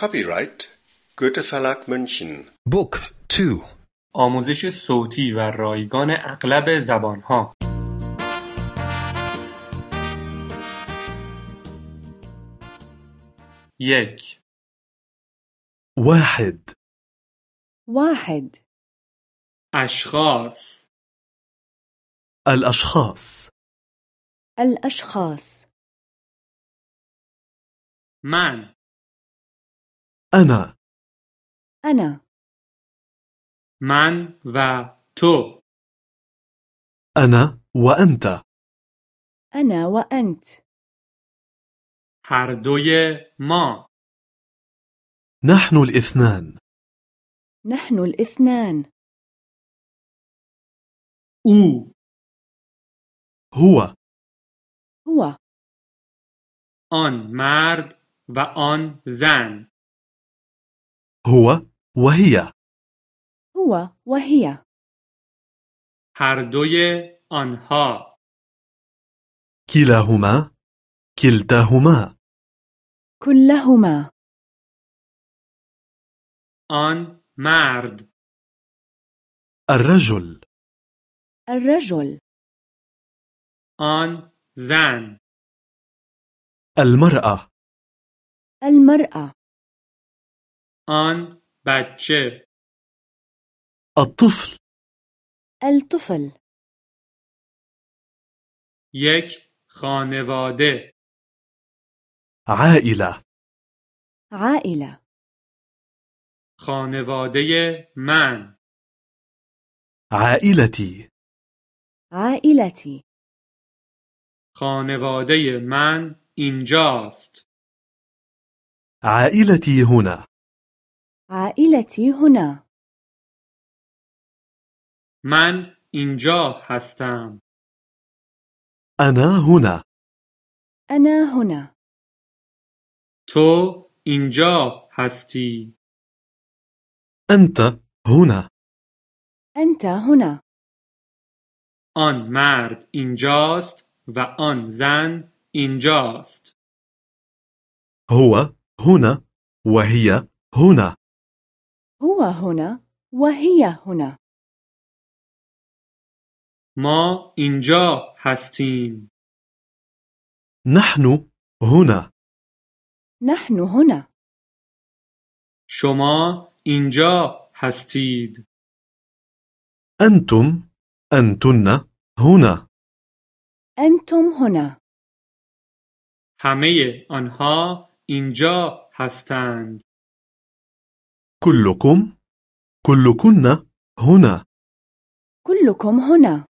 Copyright Goethe Verlag München. Book 2 آموزش صوتی و رایگان اغلب زبانها. یک. واحد. واحد. اشخاص. الأشخاص. الأشخاص. من. أنا. أنا. من و تو. أنا وأنت. أنا وأنت. هر دوی ما. نحن الاثنان. نحن الاثنان. أو. هو. هو. آن مرد و آن زن. هو وهي. هو وهي. هر دوی آنها. كلاهما كلتاهما. كلهما. آن مرد. الرجل. الرجل. آن زن. المرأة. المرأة. آن بچه. الطفل. الطفل. یک خانواده. عائلة. عائلة. خانواده من. عائلتي. عائلتي. خانواده من اینجاست. عائلتي هنا. عائلتي هنا. من اینجا هستم. أنا هنا. أنا هنا. تو اینجا هستی. أنت هنا. أنت هنا. آن مرد اینجاست و آن زن اینجاست. هو هنا وهي هنا. هو هنا وهي هنا. ما اینجا هستیم. نحن هنا. نحن هنا. شما اینجا هستید. أنتم أنتن هنا. أنتم هنا. همه آنها اینجا هستند. كلكم كلكن هنا. كلكم هنا.